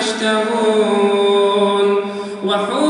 يشتهون. وحور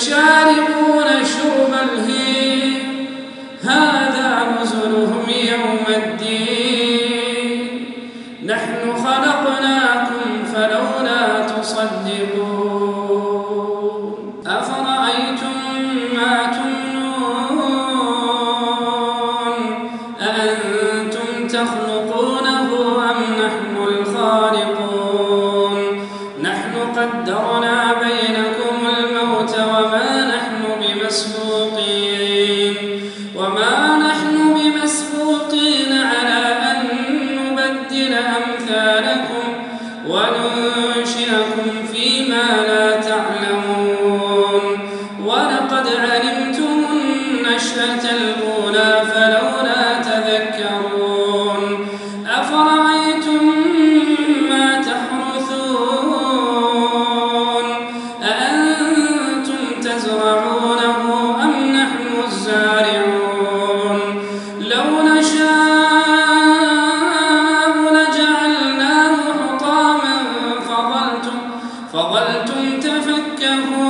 وشارب للمتقين على أن نبدل أمثالكم وننشئكم فيما لا إنه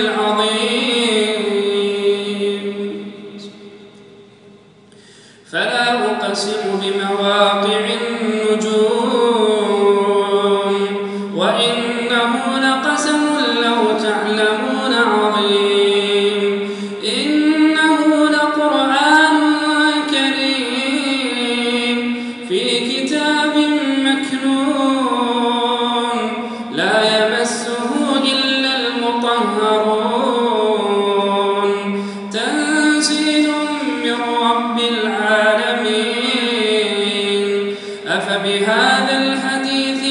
الأرض بهذا الحديث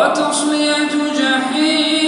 وتصلية جحيم